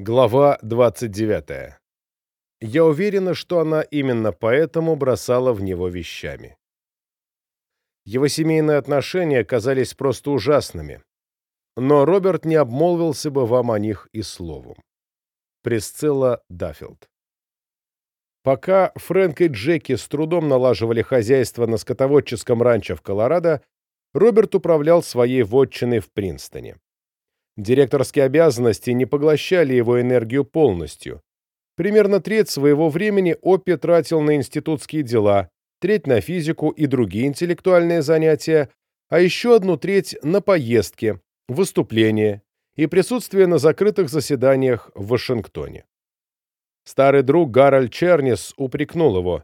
Глава 29. Я уверена, что она именно поэтому бросала в него вещами. Его семейные отношения казались просто ужасными, но Роберт не обмолвился бы вам о них и словом. Присцилла Даффилд. Пока Фрэнк и Джеки с трудом налаживали хозяйство на скотоводческом ранчо в Колорадо, Роберт управлял своей вотчиной в Принстоне. Директорские обязанности не поглощали его энергию полностью. Примерно треть своего времени Оппи тратил на институтские дела, треть на физику и другие интеллектуальные занятия, а еще одну треть на поездки, выступления и присутствие на закрытых заседаниях в Вашингтоне. Старый друг Гарольд Чернис упрекнул его.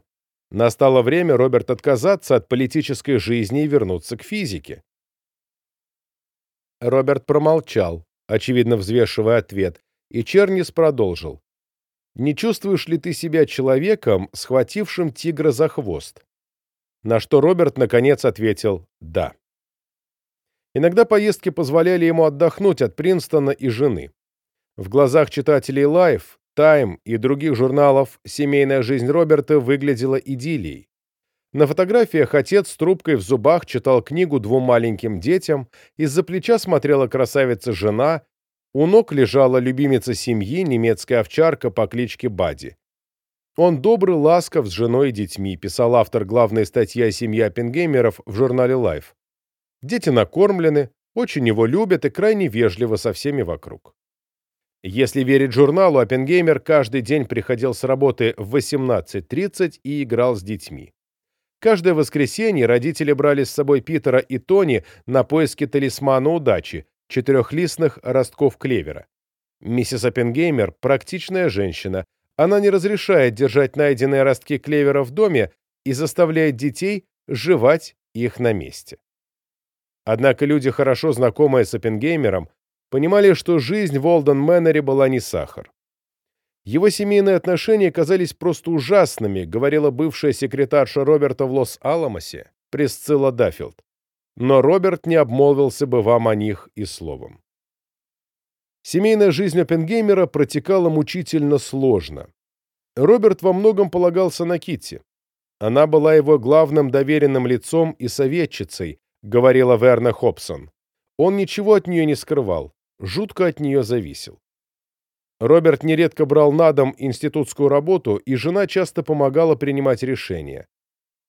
Настало время, Роберт, отказаться от политической жизни и вернуться к физике. Роберт промолчал, очевидно взвешивая ответ, и Чернис продолжил. «Не чувствуешь ли ты себя человеком, схватившим тигра за хвост?» На что Роберт, наконец, ответил «да». Иногда поездки позволяли ему отдохнуть от Принстона и жены. В глазах читателей Life, Time и других журналов семейная жизнь Роберта выглядела идиллией. На фотографиях отец с трубкой в зубах читал книгу двум маленьким детям, из-за плеча смотрела красавица-жена, у ног лежала любимица семьи, немецкая овчарка по кличке Бади. Он добрый, ласков с женой и детьми, писал автор главной статьи о семье Оппенгеймеров в журнале Life. Дети накормлены, очень его любят и крайне вежливо со всеми вокруг. Если верить журналу, Оппенгеймер каждый день приходил с работы в 18.30 и играл с детьми. Каждое воскресенье родители брали с собой Питера и Тони на поиски талисмана удачи, четырехлистных ростков клевера. Миссис Оппенгеймер – практичная женщина. Она не разрешает держать найденные ростки клевера в доме и заставляет детей жевать их на месте. Однако люди, хорошо знакомые с Оппенгеймером, понимали, что жизнь в Олден Мэннере была не сахар. Его семейные отношения казались просто ужасными, говорила бывшая секретарша Роберта в Лос-Аламосе, Присцилла Даффилд. Но Роберт не обмолвился бы вам о них и словом. Семейная жизнь Оппенгеймера протекала мучительно сложно. Роберт во многом полагался на Китти. Она была его главным доверенным лицом и советчицей, говорила Верна Хобсон. Он ничего от нее не скрывал, жутко от нее зависел. Роберт нередко брал на дом институтскую работу, и жена часто помогала принимать решения.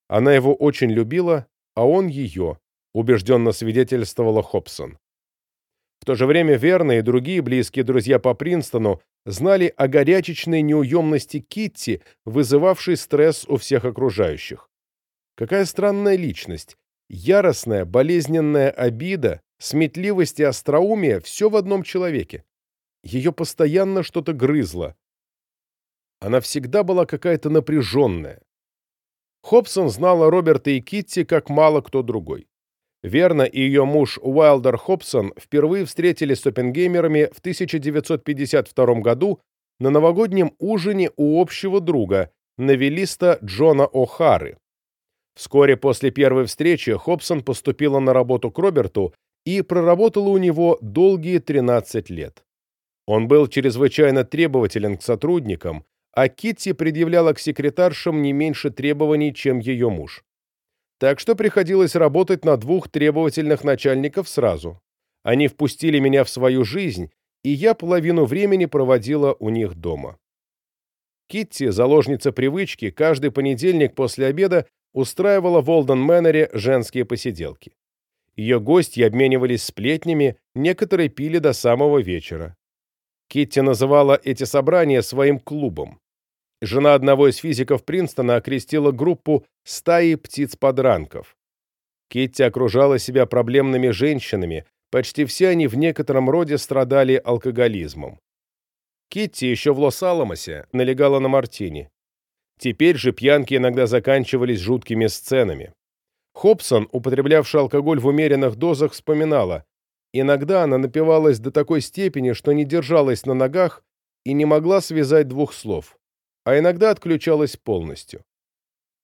Она его очень любила, а он ее, убежденно свидетельствовала Хобсон. В то же время Верна и другие близкие друзья по Принстону знали о горячечной неуемности Китти, вызывавшей стресс у всех окружающих. Какая странная личность. Яростная, болезненная обида, сметливость и остроумие – все в одном человеке. Ее постоянно что-то грызло. Она всегда была какая-то напряженная. Хобсон знала Роберта и Китти как мало кто другой. Верна и ее муж Уайлдер Хобсон впервые встретились с оппенгеймерами в 1952 году на новогоднем ужине у общего друга, новелиста Джона О'Хары. Вскоре после первой встречи Хобсон поступила на работу к Роберту и проработала у него долгие 13 лет. Он был чрезвычайно требователен к сотрудникам, а Китти предъявляла к секретаршам не меньше требований, чем ее муж. Так что приходилось работать на двух требовательных начальников сразу. Они впустили меня в свою жизнь, и я половину времени проводила у них дома. Китти, заложница привычки, каждый понедельник после обеда устраивала в Олден Мэннере женские посиделки. Ее гости обменивались сплетнями, некоторые пили до самого вечера. Китти называла эти собрания своим клубом. Жена одного из физиков Принстона окрестила группу «стаи птиц-подранков». Китти окружала себя проблемными женщинами, почти все они в некотором роде страдали алкоголизмом. Китти еще в Лос-Аламосе налегала на мартини. Теперь же пьянки иногда заканчивались жуткими сценами. Хобсон, употреблявший алкоголь в умеренных дозах, вспоминала, Иногда она напивалась до такой степени, что не держалась на ногах и не могла связать двух слов, а иногда отключалась полностью.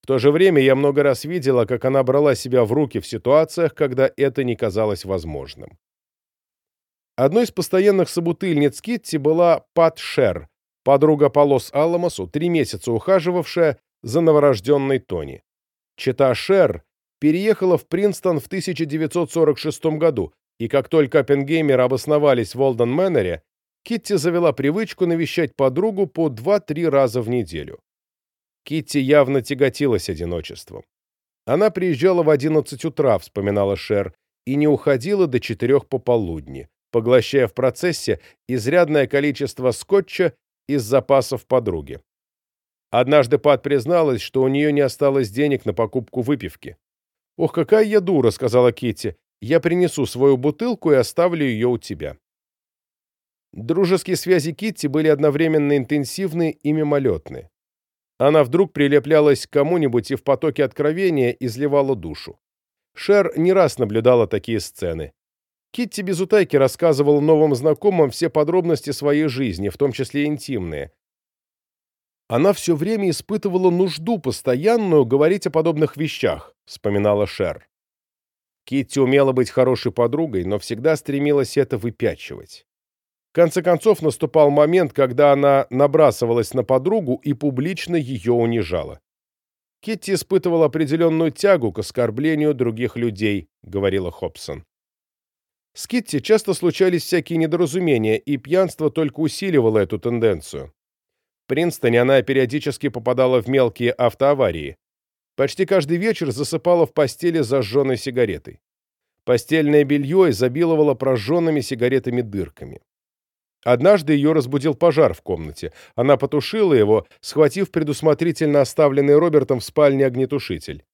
В то же время я много раз видела, как она брала себя в руки в ситуациях, когда это не казалось возможным. Одной из постоянных собутыльниц Китти была Пат Шер, подруга по Лос-Аламосу, три месяца ухаживавшая за новорожденной Тони. Чита Шер переехала в Принстон в 1946 году, и как только Оппенгеймеры обосновались в Олден Мэннере, Китти завела привычку навещать подругу по 2-3 раза в неделю. Китти явно тяготилась одиночеством. Она приезжала в 11 утра, вспоминала Шер, и не уходила до четырех пополудни, поглощая в процессе изрядное количество скотча из запасов подруги. Однажды Пат призналась, что у нее не осталось денег на покупку выпивки. «Ох, какая я дура», — сказала Китти. «Я принесу свою бутылку и оставлю ее у тебя». Дружеские связи Китти были одновременно интенсивны и мимолетны. Она вдруг прилеплялась к кому-нибудь и в потоке откровения изливала душу. Шер не раз наблюдала такие сцены. Китти без утайки рассказывала новым знакомым все подробности своей жизни, в том числе интимные. Она все время испытывала нужду постоянную говорить о подобных вещах, вспоминала Шер. Китти умела быть хорошей подругой, но всегда стремилась это выпячивать. В конце концов наступал момент, когда она набрасывалась на подругу и публично ее унижала. Китти испытывала определенную тягу к оскорблению других людей, говорила Хобсон. С Китти часто случались всякие недоразумения, и пьянство только усиливало эту тенденцию. В Принстоне она периодически попадала в мелкие автоаварии. Почти каждый вечер засыпала в постели зажженной сигаретой. Постельное белье изобиловало прожженными сигаретами дырками. Однажды ее разбудил пожар в комнате. Она потушила его, схватив предусмотрительно оставленный Робертом в спальне огнетушитель.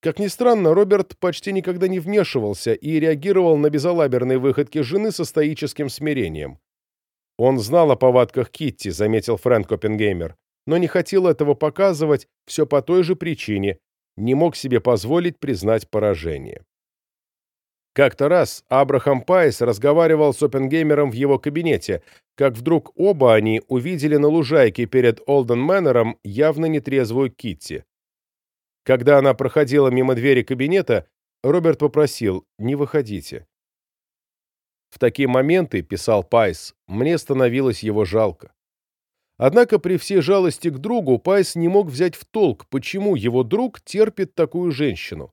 Как ни странно, Роберт почти никогда не вмешивался и реагировал на безалаберные выходки жены со стоическим смирением. Он знал о повадках Китти, заметил Фрэнк Оппенгеймер, но не хотел этого показывать все по той же причине, не мог себе позволить признать поражение. Как-то раз Абрахам Пайс разговаривал с Оппенгеймером в его кабинете, как вдруг оба они увидели на лужайке перед Олден Мэннером явно нетрезвую Китти. Когда она проходила мимо двери кабинета, Роберт попросил «не выходите». В такие моменты, писал Пайс, мне становилось его жалко. Однако при всей жалости к другу Пайс не мог взять в толк, почему его друг терпит такую женщину.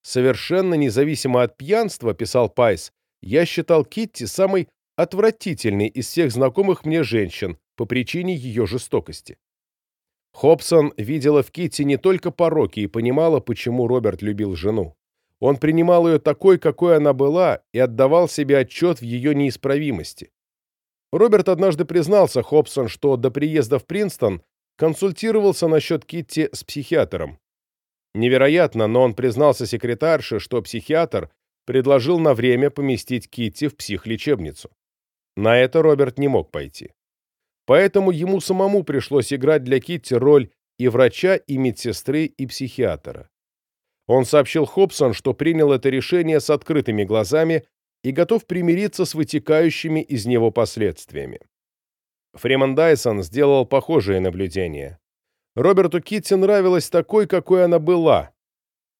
Совершенно независимо от пьянства, писал Пайс, я считал Китти самой отвратительной из всех знакомых мне женщин по причине ее жестокости. Хобсон видела в Китти не только пороки и понимала, почему Роберт любил жену. Он принимал ее такой, какой она была, и отдавал себе отчет в ее неисправимости. Роберт однажды признался Хобсон, что до приезда в Принстон консультировался насчет Китти с психиатром. Невероятно, но он признался секретарше, что психиатр предложил на время поместить Китти в психлечебницу. На это Роберт не мог пойти. Поэтому ему самому пришлось играть для Китти роль и врача, и медсестры, и психиатра. Он сообщил Хобсон, что принял это решение с открытыми глазами и готов примириться с вытекающими из него последствиями. Фриман Дайсон сделал похожее наблюдение. Роберту Китти нравилась такой, какой она была.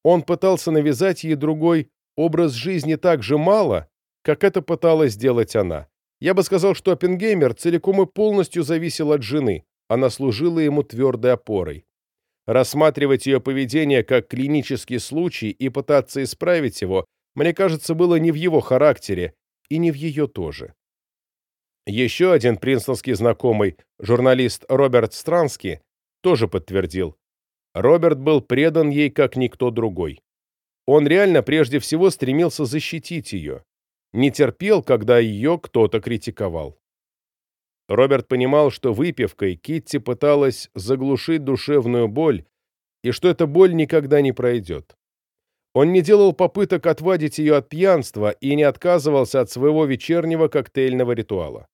Он пытался навязать ей другой образ жизни так же мало, как это пыталась сделать она. Я бы сказал, что Оппенгеймер целиком и полностью зависел от жены, она служила ему твердой опорой. Рассматривать ее поведение как клинический случай и пытаться исправить его, мне кажется, было не в его характере и не в ее тоже. Еще один принстонский знакомый, журналист Роберт Странский, тоже подтвердил. Роберт был предан ей как никто другой. Он реально прежде всего стремился защитить ее. Не терпел, когда ее кто-то критиковал. Роберт понимал, что выпивкой Китти пыталась заглушить душевную боль, и что эта боль никогда не пройдет. Он не делал попыток отвадить ее от пьянства и не отказывался от своего вечернего коктейльного ритуала.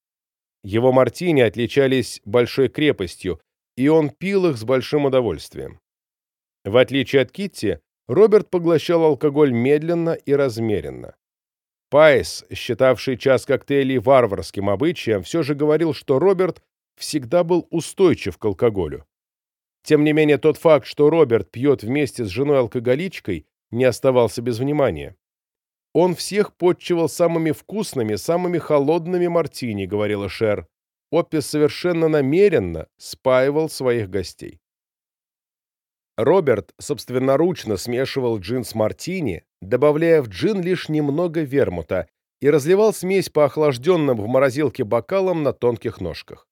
Его мартини отличались большой крепостью, и он пил их с большим удовольствием. В отличие от Китти, Роберт поглощал алкоголь медленно и размеренно. Пайс, считавший час коктейлей варварским обычаем, все же говорил, что Роберт всегда был устойчив к алкоголю. Тем не менее, тот факт, что Роберт пьет вместе с женой-алкоголичкой, не оставался без внимания. Он всех подчивал самыми вкусными, самыми холодными мартини, говорила Шер. Оппи совершенно намеренно спаивал своих гостей. Роберт собственноручно смешивал джин с мартини, добавляя в джин лишь немного вермута, и разливал смесь по охлажденным в морозилке бокалам на тонких ножках.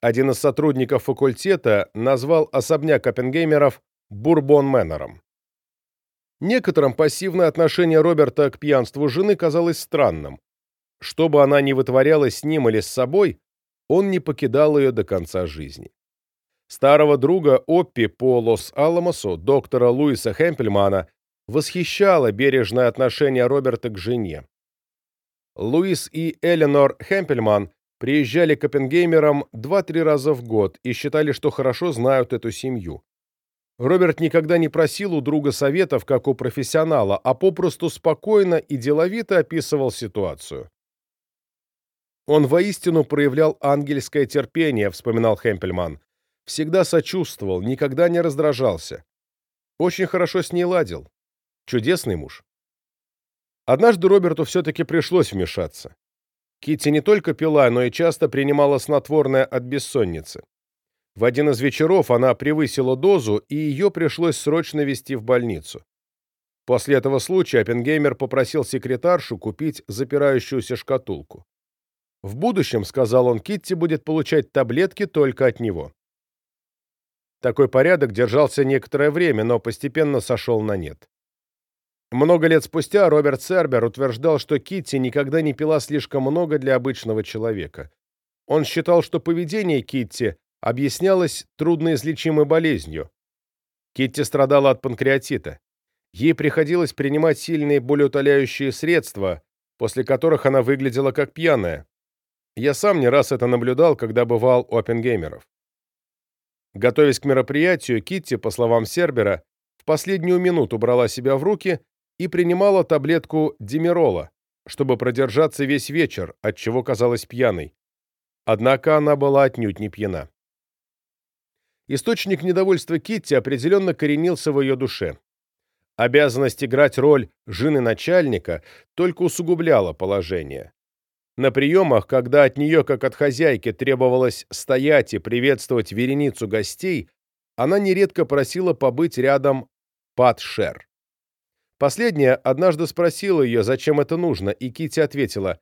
Один из сотрудников факультета назвал особняк Оппенгеймеров «Бурбон Мэннером». Некоторым пассивное отношение Роберта к пьянству жены казалось странным. Что бы она ни вытворяла с ним или с собой, он не покидал ее до конца жизни. Старого друга Оппи по Лос-Аламосу, доктора Луиса Хемпельмана, восхищало бережное отношение Роберта к жене. Луис и Эленор Хемпельман приезжали к Оппенгеймерам 2-3 раза в год и считали, что хорошо знают эту семью. Роберт никогда не просил у друга советов, как у профессионала, а попросту спокойно и деловито описывал ситуацию. «Он воистину проявлял ангельское терпение», — вспоминал Хемпельман. «Всегда сочувствовал, никогда не раздражался. Очень хорошо с ней ладил. Чудесный муж». Однажды Роберту все-таки пришлось вмешаться. Китти не только пила, но и часто принимала снотворное от бессонницы. В один из вечеров она превысила дозу, и ее пришлось срочно везти в больницу. После этого случая Оппенгеймер попросил секретаршу купить запирающуюся шкатулку. В будущем, сказал он, Китти будет получать таблетки только от него. Такой порядок держался некоторое время, но постепенно сошел на нет. Много лет спустя Роберт Сербер утверждал, что Китти никогда не пила слишком много для обычного человека. Он считал, что поведение Китти объяснялось трудноизлечимой болезнью. Китти страдала от панкреатита. Ей приходилось принимать сильные болеутоляющие средства, после которых она выглядела как пьяная. Я сам не раз это наблюдал, когда бывал у опенгеймеров. Готовясь к мероприятию, Китти, по словам Сербера, в последнюю минуту брала себя в руки и принимала таблетку димерола, чтобы продержаться весь вечер, от чего казалась пьяной. Однако она была отнюдь не пьяна. Источник недовольства Китти определенно коренился в ее душе. Обязанность играть роль жены начальника только усугубляла положение. На приемах, когда от нее, как от хозяйки, требовалось стоять и приветствовать вереницу гостей, она нередко просила побыть рядом Пат Шер. Последняя однажды спросила ее, зачем это нужно, и Китти ответила,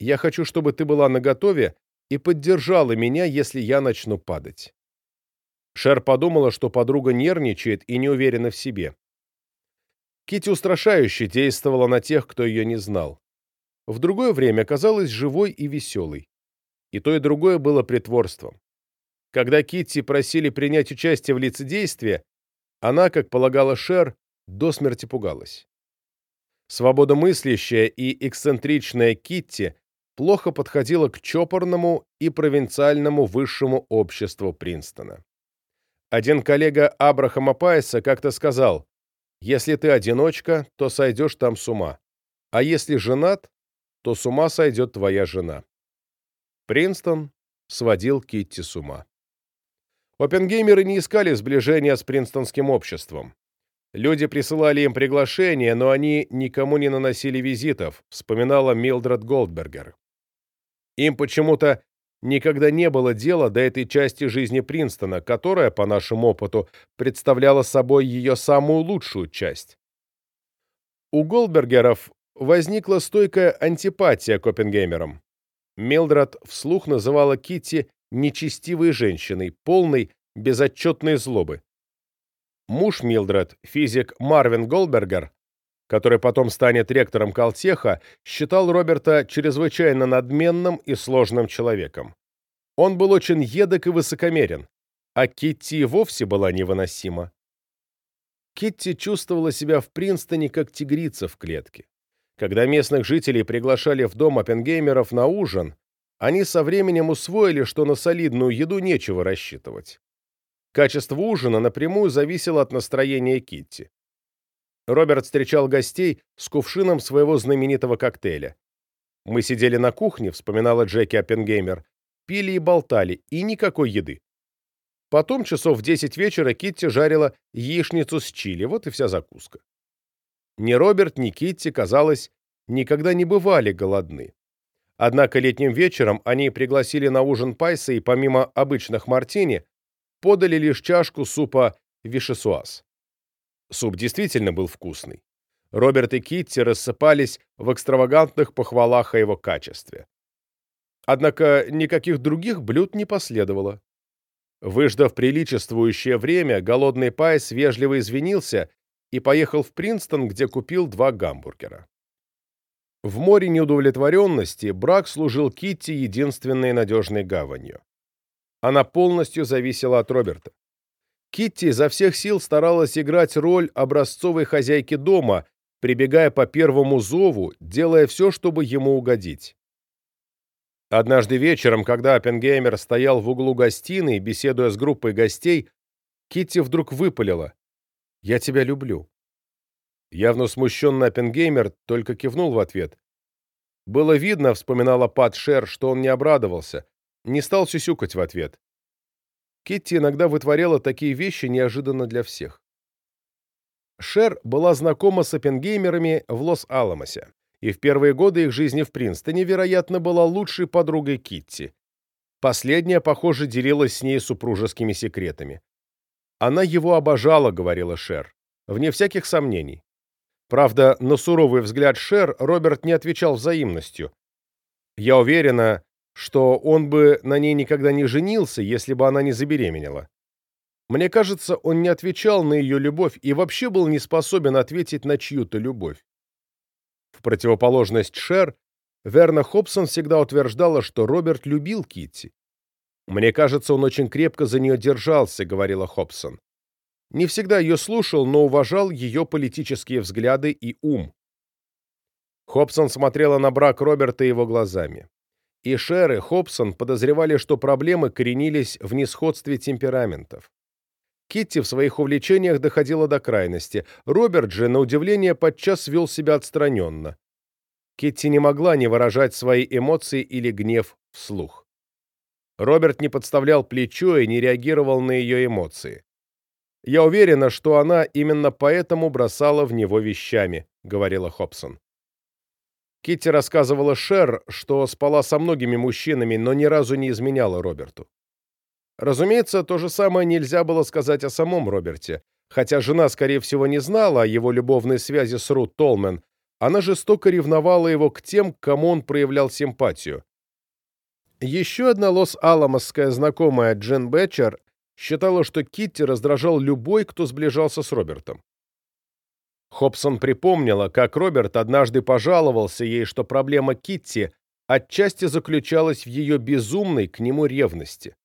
«Я хочу, чтобы ты была наготове и поддержала меня, если я начну падать». Шер подумала, что подруга нервничает и не уверена в себе. Кити устрашающе действовала на тех, кто ее не знал. В другое время казалась живой и веселой. И то, и другое было притворством. Когда Китти просили принять участие в лицедействе, она, как полагала Шер, до смерти пугалась. Свободомыслящая и эксцентричная Китти плохо подходила к чопорному и провинциальному высшему обществу Принстона. Один коллега Абрахама Пайса как-то сказал, «Если ты одиночка, то сойдешь там с ума, а если женат, то с ума сойдет твоя жена». Принстон сводил Китти с ума. Оппенгеймеры не искали сближения с принстонским обществом. Люди присылали им приглашения, но они никому не наносили визитов, вспоминала Милдред Голдбергер. Им почему-то никогда не было дела до этой части жизни Принстона, которая, по нашему опыту, представляла собой ее самую лучшую часть. У Голдбергеров возникла стойкая антипатия к Оппенгеймерам. Милдред вслух называла Китти нечестивой женщиной, полной безотчетной злобы. Муж Милдред, физик Марвин Голдбергер, который потом станет ректором Калтеха, считал Роберта чрезвычайно надменным и сложным человеком. Он был очень едок и высокомерен, а Китти вовсе была невыносима. Китти чувствовала себя в Принстоне как тигрица в клетке. Когда местных жителей приглашали в дом Оппенгеймеров на ужин, они со временем усвоили, что на солидную еду нечего рассчитывать. Качество ужина напрямую зависело от настроения Китти. Роберт встречал гостей с кувшином своего знаменитого коктейля. «Мы сидели на кухне», — вспоминала Джеки Оппенгеймер, пили и болтали, и никакой еды. Потом часов в десять вечера Китти жарила яичницу с чили, вот и вся закуска. Ни Роберт, ни Китти, казалось, никогда не бывали голодны. Однако летним вечером они пригласили на ужин Пайса и помимо обычных мартини подали лишь чашку супа вишесуаз. Суп действительно был вкусный. Роберт и Китти рассыпались в экстравагантных похвалах о его качестве. Однако никаких других блюд не последовало. Выждав приличествующее время, голодный Пайс вежливо извинился и поехал в Принстон, где купил два гамбургера. В море неудовлетворенности брак служил Китти единственной надежной гаванью. Она полностью зависела от Роберта. Китти изо всех сил старалась играть роль образцовой хозяйки дома, прибегая по первому зову, делая все, чтобы ему угодить. Однажды вечером, когда Оппенгеймер стоял в углу гостиной, беседуя с группой гостей, Китти вдруг выпалила. «Я тебя люблю». Явно смущенный Оппенгеймер только кивнул в ответ. Было видно, вспоминала Пат Шер, что он не обрадовался, не стал сюсюкать в ответ. Китти иногда вытворяла такие вещи неожиданно для всех. Шер была знакома с Оппенгеймерами в Лос-Аламосе и в первые годы их жизни в Принстоне, вероятно, была лучшей подругой Китти. Последняя, похоже, делилась с ней супружескими секретами. «Она его обожала», — говорила Шер, — «вне всяких сомнений». Правда, на суровый взгляд Шер Роберт не отвечал взаимностью. «Я уверена, что он бы на ней никогда не женился, если бы она не забеременела. Мне кажется, он не отвечал на ее любовь и вообще был не способен ответить на чью-то любовь. В противоположность Шер, Верна Хобсон всегда утверждала, что Роберт любил Китти. «Мне кажется, он очень крепко за нее держался», — говорила Хобсон. Не всегда ее слушал, но уважал ее политические взгляды и ум. Хобсон смотрела на брак Роберта его глазами. И Шер и Хобсон подозревали, что проблемы коренились в несходстве темпераментов. Китти в своих увлечениях доходила до крайности. Роберт же, на удивление, подчас вел себя отстраненно. Китти не могла не выражать свои эмоции или гнев вслух. Роберт не подставлял плечо и не реагировал на ее эмоции. «Я уверена, что она именно поэтому бросала в него вещами», — говорила Хобсон. Китти рассказывала Шер, что спала со многими мужчинами, но ни разу не изменяла Роберту. Разумеется, то же самое нельзя было сказать о самом Роберте. Хотя жена, скорее всего, не знала о его любовной связи с Рут Толмен, она жестоко ревновала его к тем, к кому он проявлял симпатию. Еще одна Лос-Аламосская знакомая Джен Бетчер считала, что Китти раздражал любой, кто сближался с Робертом. Хобсон припомнила, как Роберт однажды пожаловался ей, что проблема Китти отчасти заключалась в ее безумной к нему ревности.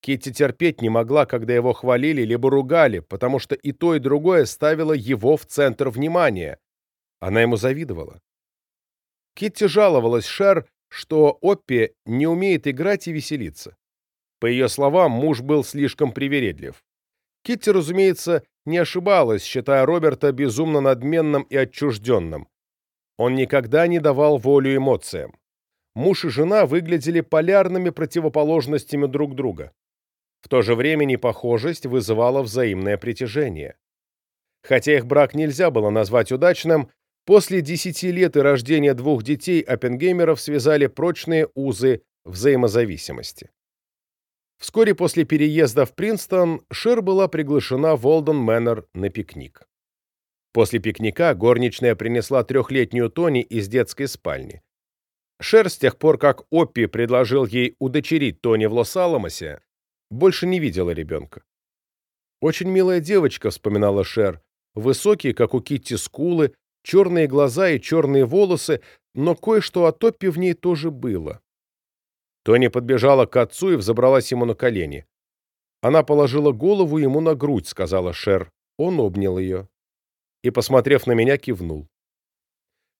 Китти терпеть не могла, когда его хвалили либо ругали, потому что и то, и другое ставило его в центр внимания. Она ему завидовала. Китти жаловалась Шер, что Оппи не умеет играть и веселиться. По ее словам, муж был слишком привередлив. Китти, разумеется, не ошибалась, считая Роберта безумно надменным и отчужденным. Он никогда не давал волю эмоциям. Муж и жена выглядели полярными противоположностями друг друга. В то же время непохожесть вызывала взаимное притяжение. Хотя их брак нельзя было назвать удачным, после десяти лет и рождения двух детей Оппенгеймеров связали прочные узы взаимозависимости. Вскоре после переезда в Принстон Шер была приглашена в Олден Мэннер на пикник. После пикника горничная принесла трехлетнюю Тони из детской спальни. Шер с тех пор, как Оппи предложил ей удочерить Тони в Лос-Аламосе, больше не видела ребенка. «Очень милая девочка», — вспоминала Шер. «Высокие, как у Китти, скулы, черные глаза и черные волосы, но кое-что о Топпе в ней тоже было». Тони подбежала к отцу и взобралась ему на колени. Она положила голову ему на грудь, сказала Шер. Он обнял ее. И, посмотрев на меня, кивнул.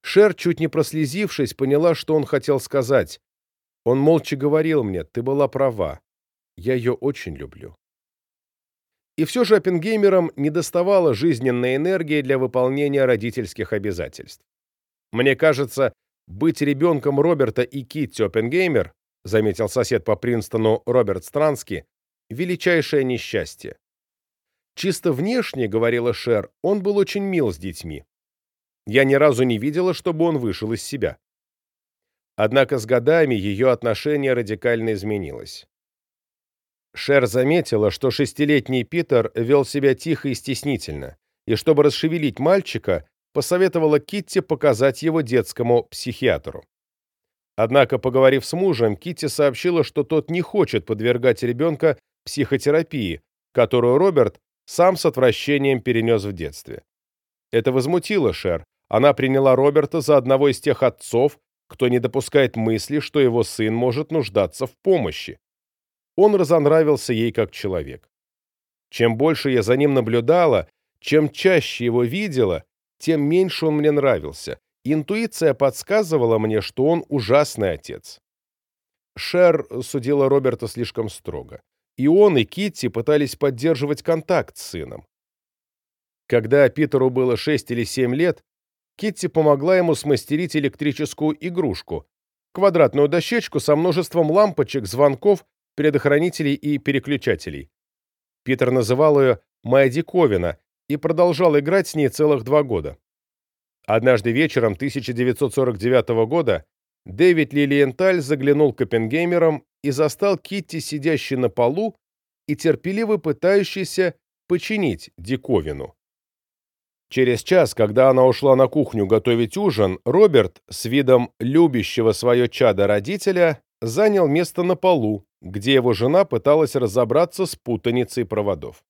Шер, чуть не прослезившись, поняла, что он хотел сказать. Он молча говорил мне, ты была права. Я ее очень люблю. И все же Оппенгеймерам недоставало жизненной энергии для выполнения родительских обязательств. Мне кажется, быть ребенком Роберта и Китти Оппенгеймер, заметил сосед по Принстону Роберт Странски, величайшее несчастье. Чисто внешне, говорила Шер, он был очень мил с детьми. Я ни разу не видела, чтобы он вышел из себя. Однако с годами ее отношение радикально изменилось. Шер заметила, что шестилетний Питер вел себя тихо и стеснительно, и чтобы расшевелить мальчика, посоветовала Китти показать его детскому психиатру. Однако, поговорив с мужем, Китти сообщила, что тот не хочет подвергать ребенка психотерапии, которую Роберт сам с отвращением перенес в детстве. Это возмутило Шер. Она приняла Роберта за одного из тех отцов, кто не допускает мысли, что его сын может нуждаться в помощи. Он разонравился ей как человек. Чем больше я за ним наблюдала, чем чаще его видела, тем меньше он мне нравился. Интуиция подсказывала мне, что он ужасный отец. Шер судила Роберта слишком строго. И он, и Китти пытались поддерживать контакт с сыном. Когда Питеру было 6 или 7 лет, Китти помогла ему смастерить электрическую игрушку, квадратную дощечку со множеством лампочек, звонков, предохранителей и переключателей. Питер называл ее «Моя диковина» и продолжал играть с ней целых два года. Однажды вечером 1949 года Дэвид Лилиенталь заглянул к Оппенгеймерам и застал Китти, сидящей на полу и терпеливо пытающейся починить диковину. Через час, когда она ушла на кухню готовить ужин, Роберт, с видом любящего свое чадо родителя, занял место на полу, где его жена пыталась разобраться с путаницей проводов.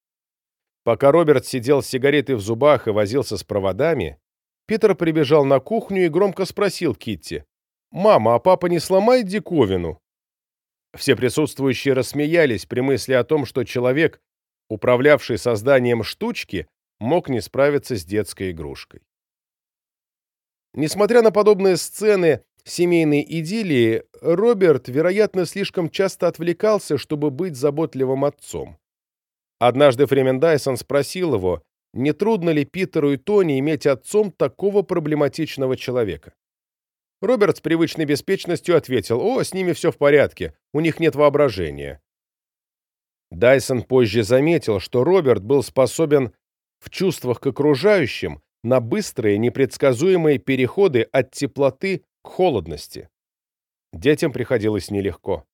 Пока Роберт сидел с сигаретой в зубах и возился с проводами, Питер прибежал на кухню и громко спросил Китти, «Мама, а папа не сломает диковину?» Все присутствующие рассмеялись при мысли о том, что человек, управлявший созданием штучки, мог не справиться с детской игрушкой. Несмотря на подобные сцены семейной идиллии, Роберт, вероятно, слишком часто отвлекался, чтобы быть заботливым отцом. Однажды Фремен Дайсон спросил его, не трудно ли Питеру и Тони иметь отцом такого проблематичного человека. Роберт с привычной беспечностью ответил, «О, с ними все в порядке, у них нет воображения». Дайсон позже заметил, что Роберт был способен в чувствах к окружающим на быстрые, непредсказуемые переходы от теплоты к холодности. Детям приходилось нелегко.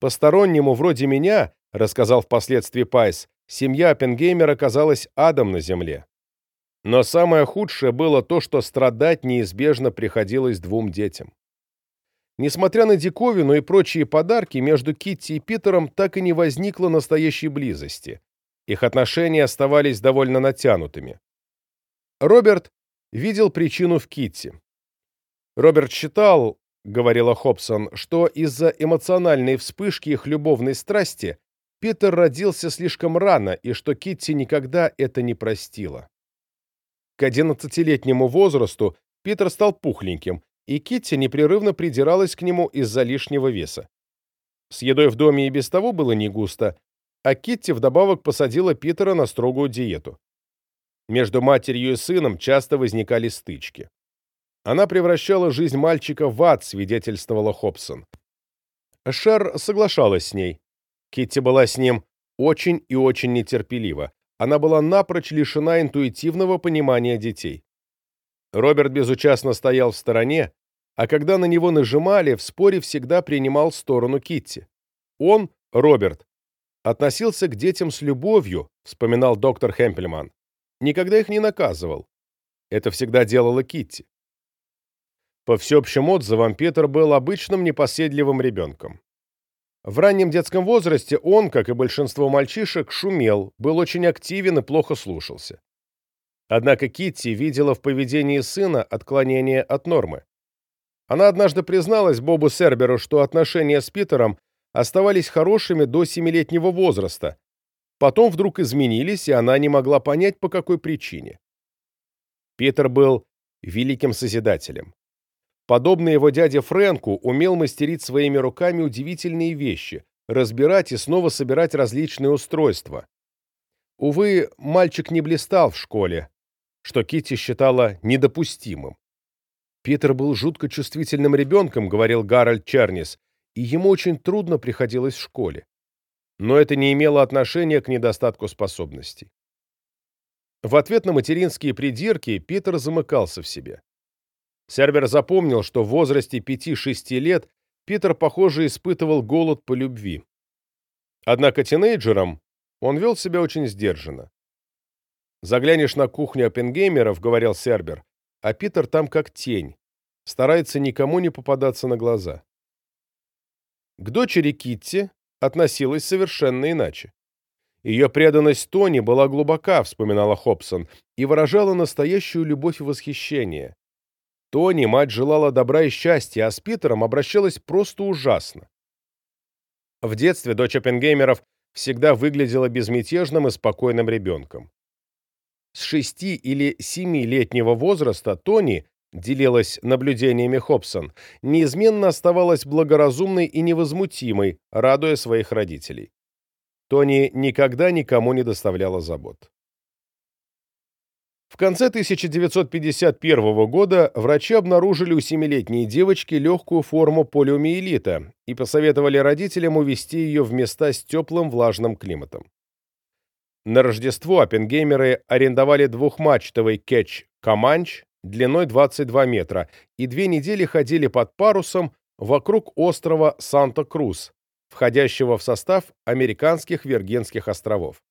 Постороннему вроде меня, рассказал впоследствии Пайс, семья Оппенгеймера оказалась адом на земле. Но самое худшее было то, что страдать неизбежно приходилось двум детям. Несмотря на диковину и прочие подарки, между Китти и Питером так и не возникло настоящей близости. Их отношения оставались довольно натянутыми. Роберт видел причину в Китти. Роберт считал, говорила Хобсон, что из-за эмоциональной вспышки их любовной страсти Питер родился слишком рано и что Китти никогда это не простила. К одиннадцатилетнему возрасту Питер стал пухленьким, и Китти непрерывно придиралась к нему из-за лишнего веса. С едой в доме и без того было не густо, а Китти вдобавок посадила Питера на строгую диету. Между матерью и сыном часто возникали стычки. Она превращала жизнь мальчика в ад, свидетельствовала Хобсон. Шер соглашалась с ней. Китти была с ним очень и очень нетерпелива. Она была напрочь лишена интуитивного понимания детей. Роберт безучастно стоял в стороне, а когда на него нажимали, в споре всегда принимал сторону Китти. Он, Роберт, относился к детям с любовью, вспоминал доктор Хемпельман. Никогда их не наказывал. Это всегда делала Китти. По всеобщим отзывам, Питер был обычным непоседливым ребенком. В раннем детском возрасте он, как и большинство мальчишек, шумел, был очень активен и плохо слушался. Однако Китти видела в поведении сына отклонение от нормы. Она однажды призналась Бобу Серберу, что отношения с Питером оставались хорошими до семилетнего возраста, потом вдруг изменились, и она не могла понять, по какой причине. Питер был великим созидателем. Подобно его дяде Фрэнку, умел мастерить своими руками удивительные вещи, разбирать и снова собирать различные устройства. Увы, мальчик не блистал в школе, что Китти считала недопустимым. «Питер был жутко чувствительным ребенком», — говорил Гарольд Чернис, и ему очень трудно приходилось в школе. Но это не имело отношения к недостатку способностей. В ответ на материнские придирки Питер замыкался в себе. Сербер запомнил, что в возрасте 5-6 лет Питер, похоже, испытывал голод по любви. Однако тинейджером он вел себя очень сдержанно. «Заглянешь на кухню Оппенгеймеров», — говорил Сербер, а Питер там как тень, старается никому не попадаться на глаза. К дочери Китти относилась совершенно иначе. Ее преданность Тони была глубока, вспоминала Хобсон, и выражала настоящую любовь и восхищение. Тони мать желала добра и счастья, а с Питером обращалась просто ужасно. В детстве дочь Оппенгеймеров всегда выглядела безмятежным и спокойным ребенком. С шести или семилетнего возраста Тони, делилась наблюдениями Хобсон, неизменно оставалась благоразумной и невозмутимой, радуя своих родителей. Тони никогда никому не доставляла забот. В конце 1951 года врачи обнаружили у семилетней девочки легкую форму полиомиелита и посоветовали родителям увезти ее в места с теплым влажным климатом. На Рождество оппенгеймеры арендовали двухмачтовый кетч «Каманч» длиной 22 метра и две недели ходили под парусом вокруг острова Санта-Крус, входящего в состав американских Виргинских островов.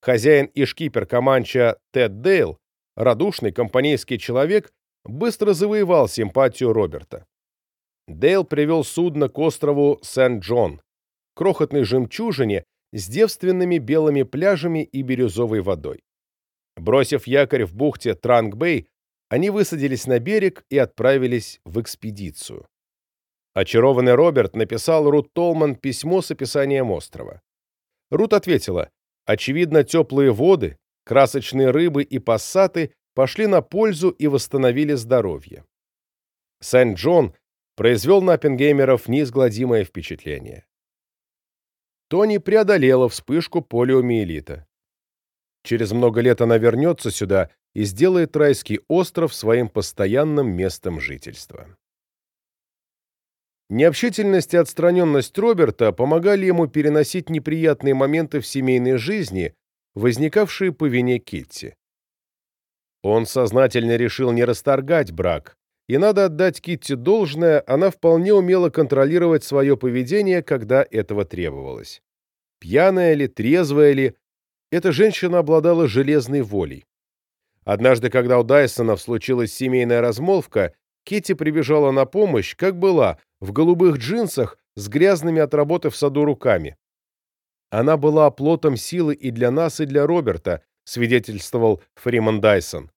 Хозяин и шкипер Команча Тед Дейл, радушный компанейский человек, быстро завоевал симпатию Роберта. Дейл привел судно к острову Сент-Джон, крохотной жемчужине с девственными белыми пляжами и бирюзовой водой. Бросив якорь в бухте Транг-Бэй, они высадились на берег и отправились в экспедицию. Очарованный Роберт написал Рут Толман письмо с описанием острова. Рут ответила, Очевидно, теплые воды, красочные рыбы и пассаты пошли на пользу и восстановили здоровье. Сент-Джон произвел на Оппенгеймеров неизгладимое впечатление. Тони преодолела вспышку полиомиелита. Через много лет она вернется сюда и сделает райский остров своим постоянным местом жительства. Необщительность и отстраненность Роберта помогали ему переносить неприятные моменты в семейной жизни, возникавшие по вине Китти. Он сознательно решил не расторгать брак, и надо отдать Китти должное, она вполне умела контролировать свое поведение, когда этого требовалось. Пьяная ли, трезвая ли, эта женщина обладала железной волей. Однажды, когда у Дайсонов случилась семейная размолвка, Китти прибежала на помощь, как была, в голубых джинсах с грязными от работы в саду руками. Она была оплотом силы и для нас, и для Роберта, свидетельствовал Фриман Дайсон.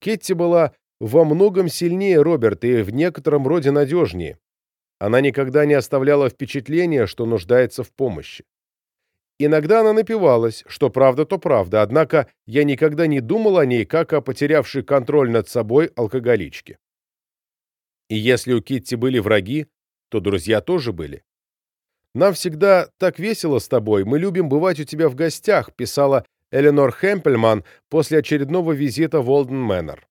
Кетти была во многом сильнее Роберта и в некотором роде надежнее. Она никогда не оставляла впечатления, что нуждается в помощи. Иногда она напивалась, что правда, то правда, однако я никогда не думал о ней, как о потерявшей контроль над собой алкоголичке. И если у Китти были враги, то друзья тоже были. «Нам всегда так весело с тобой, мы любим бывать у тебя в гостях», писала Эленор Хемпельман после очередного визита в Олден Мэннер.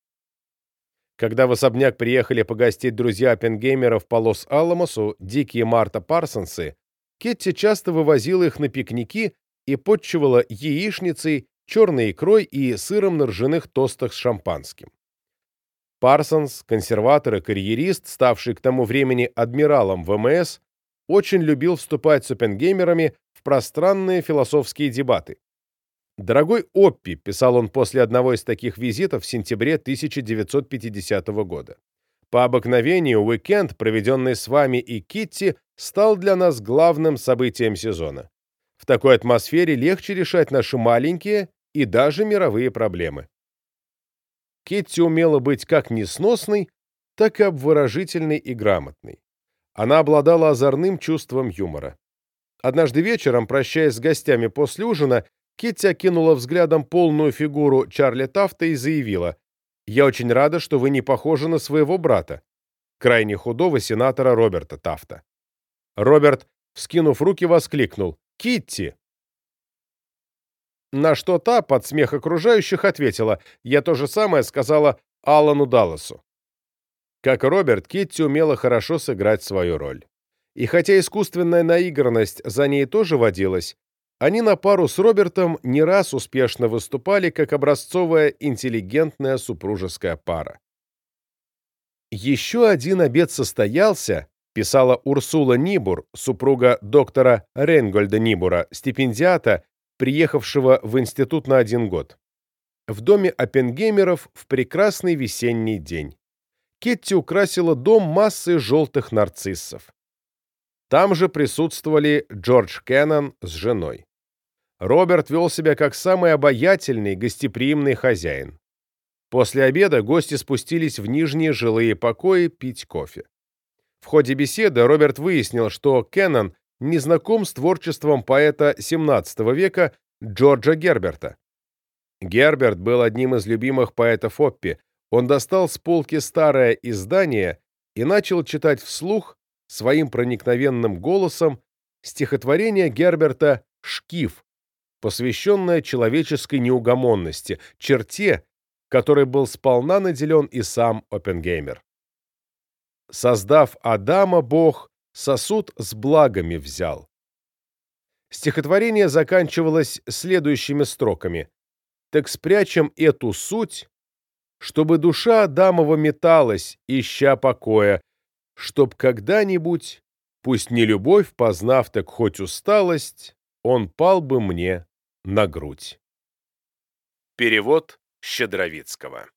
Когда в особняк приехали погостить друзья Оппенгеймеров по Лос-Аламосу, Дики и Марта Парсонсы, Кетти часто вывозила их на пикники и подчивала яичницей, черной икрой и сыром на ржаных тостах с шампанским. Парсонс, консерватор и карьерист, ставший к тому времени адмиралом ВМС, очень любил вступать с опенгеймерами в пространные философские дебаты. «Дорогой Оппи», — писал он после одного из таких визитов в сентябре 1950 года, «по обыкновению уикенд, проведенный с вами и Китти, стал для нас главным событием сезона. В такой атмосфере легче решать наши маленькие и даже мировые проблемы. Кетти умела быть как несносной, так и обворожительной и грамотной. Она обладала озорным чувством юмора. Однажды вечером, прощаясь с гостями после ужина, Кетти окинула взглядом полную фигуру Чарли Тафта и заявила, «Я очень рада, что вы не похожи на своего брата, крайне худого сенатора Роберта Тафта». Роберт, вскинув руки, воскликнул, «Китти!» На что та, под смех окружающих, ответила, «Я то же самое сказала Алану Далласу». Как и Роберт, Китти умела хорошо сыграть свою роль. И хотя искусственная наигранность за ней тоже водилась, они на пару с Робертом не раз успешно выступали как образцовая интеллигентная супружеская пара. Еще один обед состоялся, писала Урсула Нибур, супруга доктора Ренгольда Нибура, стипендиата, приехавшего в институт на один год. В доме Оппенгеймеров в прекрасный весенний день. Кетти украсила дом массой желтых нарциссов. Там же присутствовали Джордж Кеннон с женой. Роберт вел себя как самый обаятельный, гостеприимный хозяин. После обеда гости спустились в нижние жилые покои пить кофе. В ходе беседы Роберт выяснил, что Кеннон не знаком с творчеством поэта XVII века Джорджа Герберта. Герберт был одним из любимых поэтов Оппи. Он достал с полки старое издание и начал читать вслух своим проникновенным голосом стихотворение Герберта «Шкиф», посвященное человеческой неугомонности, черте, которой был сполна наделен и сам Оппенгеймер. Создав Адама, Бог сосуд с благами взял. Стихотворение заканчивалось следующими строками. «Так спрячем эту суть, чтобы душа Адамова металась, ища покоя, чтоб когда-нибудь, пусть не любовь, познав так хоть усталость, он пал бы мне на грудь. Перевод Щедровицкого